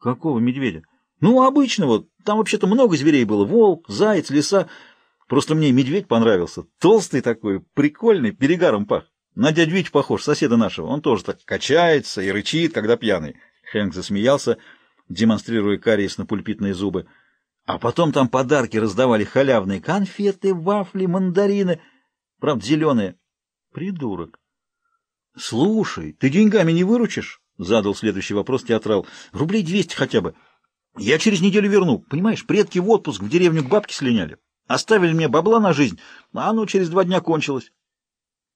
Какого медведя? Ну, обычного. Там вообще-то много зверей было. Волк, заяц, лиса. Просто мне медведь понравился. Толстый такой, прикольный, перегаром пах. На дядь Вить похож, соседа нашего. Он тоже так качается и рычит, когда пьяный. Хэнк засмеялся, демонстрируя кариес на пульпитные зубы. А потом там подарки раздавали халявные. Конфеты, вафли, мандарины. Правда, зеленые. Придурок. Слушай, ты деньгами не выручишь? Задал следующий вопрос театрал. Рублей двести хотя бы. Я через неделю верну. Понимаешь, предки в отпуск в деревню к бабке слиняли. Оставили мне бабла на жизнь, а оно через два дня кончилось.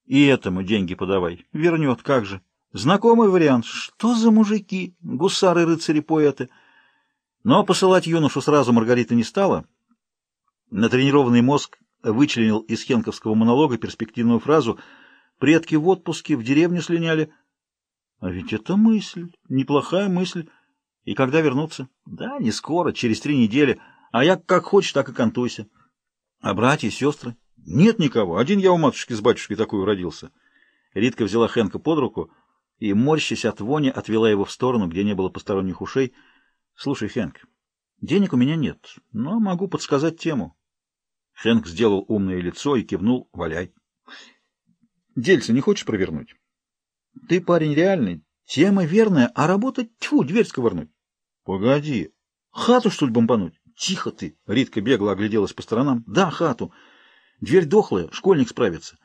И этому деньги подавай. Вернет, как же. Знакомый вариант. Что за мужики? Гусары, рыцари, поэты. Но посылать юношу сразу Маргарита не стала. Натренированный мозг вычленил из хенковского монолога перспективную фразу «Предки в отпуске, в деревню слиняли». А ведь это мысль, неплохая мысль. И когда вернуться? Да, не скоро, через три недели. А я как хочешь, так и контуйся. А братья, сестры? Нет никого. Один я у матушки с батюшкой такой родился. Ритка взяла Хенка под руку и, морщась от вони, отвела его в сторону, где не было посторонних ушей. Слушай, Хенк, денег у меня нет, но могу подсказать тему. Хенк сделал умное лицо и кивнул «Валяй». Дельце не хочешь провернуть? Ты парень реальный, тема верная, а работать, тьфу, дверь сковырнуть. Погоди, хату, что ли, бомбануть? Тихо ты! Ритка бегло огляделась по сторонам. Да, хату. Дверь дохлая, школьник справится.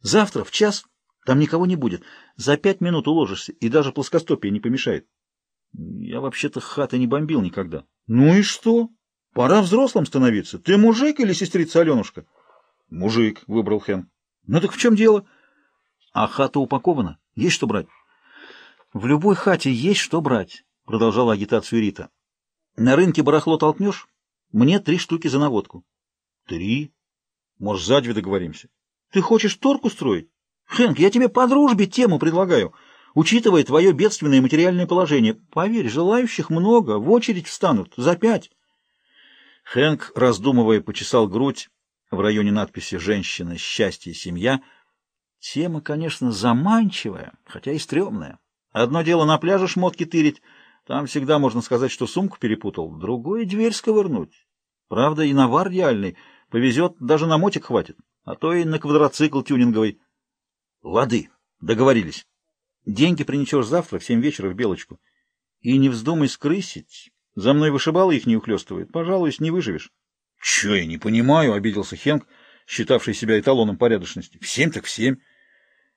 Завтра в час там никого не будет. За пять минут уложишься, и даже плоскостопие не помешает. Я вообще-то хаты не бомбил никогда. Ну и что? Пора взрослым становиться. Ты мужик или сестрица Аленушка? Мужик, выбрал Хэн. Ну так в чем дело? А хата упакована? Есть что брать? В любой хате есть что брать, продолжала агитацию Рита. На рынке барахло толкнешь? Мне три штуки за наводку. Три? Может, за две договоримся? Ты хочешь торг устроить? Хэнк, я тебе по дружбе тему предлагаю. Учитывая твое бедственное материальное положение, поверь, желающих много, в очередь встанут, за пять. Хэнк, раздумывая, почесал грудь в районе надписи «Женщина, счастье, семья». Тема, конечно, заманчивая, хотя и стрёмная. Одно дело на пляже шмотки тырить, там всегда можно сказать, что сумку перепутал, другое — дверь сковырнуть. Правда, и навар реальный, повезет, даже на мотик хватит, а то и на квадроцикл тюнинговый. Лады, договорились. Деньги принесешь завтра в семь вечера в Белочку. И не вздумай скрысить. За мной вышибалы их не ухлёстывает. Пожалуюсь, не выживешь. — Чё я не понимаю, — обиделся Хенк, считавший себя эталоном порядочности. — В семь так в семь.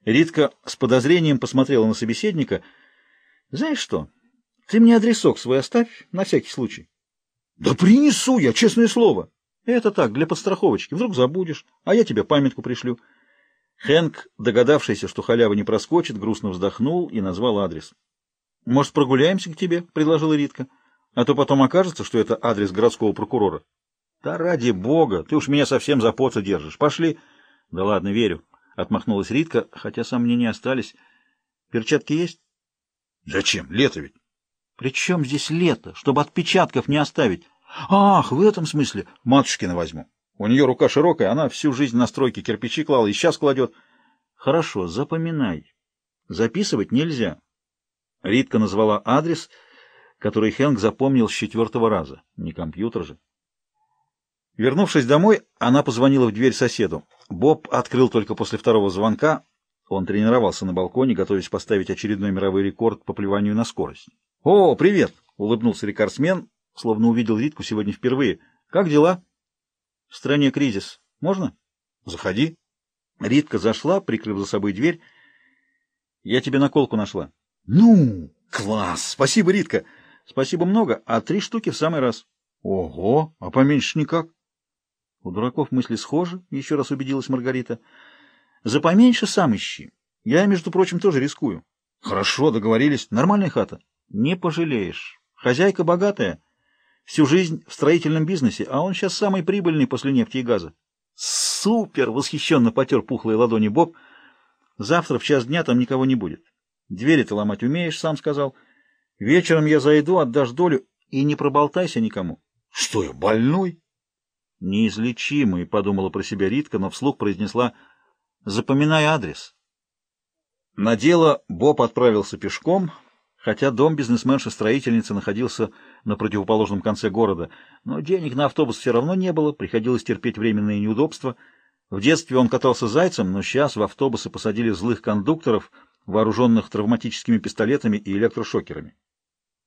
Ритка с подозрением посмотрела на собеседника. — Знаешь что, ты мне адресок свой оставь, на всякий случай. — Да принесу я, честное слово. — Это так, для подстраховочки. Вдруг забудешь, а я тебе памятку пришлю. Хэнк, догадавшийся, что халява не проскочит, грустно вздохнул и назвал адрес. — Может, прогуляемся к тебе? — предложила Ритка. — А то потом окажется, что это адрес городского прокурора. — Да ради бога, ты уж меня совсем за поца держишь. Пошли. — Да ладно, верю, — отмахнулась Ритка, хотя сомнения остались. — Перчатки есть? — Зачем? Лето ведь. — При чем здесь лето? Чтобы отпечатков не оставить. — Ах, в этом смысле. Матушкина возьму. У нее рука широкая, она всю жизнь на стройке кирпичи клала и сейчас кладет. Хорошо, запоминай. Записывать нельзя. Ритка назвала адрес, который Хэнк запомнил с четвертого раза. Не компьютер же. Вернувшись домой, она позвонила в дверь соседу. Боб открыл только после второго звонка. Он тренировался на балконе, готовясь поставить очередной мировой рекорд по плеванию на скорость. «О, привет!» — улыбнулся рекордсмен, словно увидел Ритку сегодня впервые. «Как дела?» В стране кризис. Можно? Заходи. Ритка зашла, прикрыв за собой дверь. Я тебе наколку нашла. Ну, класс! Спасибо, Ритка. Спасибо много, а три штуки в самый раз. Ого, а поменьше никак. У дураков мысли схожи, еще раз убедилась Маргарита. За поменьше сам ищи. Я, между прочим, тоже рискую. Хорошо, договорились. Нормальная хата. Не пожалеешь. Хозяйка богатая. Всю жизнь в строительном бизнесе, а он сейчас самый прибыльный после нефти и газа. Супер! Восхищенно потер пухлые ладони Боб. Завтра в час дня там никого не будет. Двери ты ломать умеешь, сам сказал. Вечером я зайду, отдашь долю и не проболтайся никому. Что я, больной? Неизлечимый, подумала про себя Ритка, но вслух произнесла «Запоминай адрес». На дело Боб отправился пешком, Хотя дом бизнесменши-строительницы находился на противоположном конце города, но денег на автобус все равно не было, приходилось терпеть временные неудобства. В детстве он катался зайцем, но сейчас в автобусы посадили злых кондукторов, вооруженных травматическими пистолетами и электрошокерами.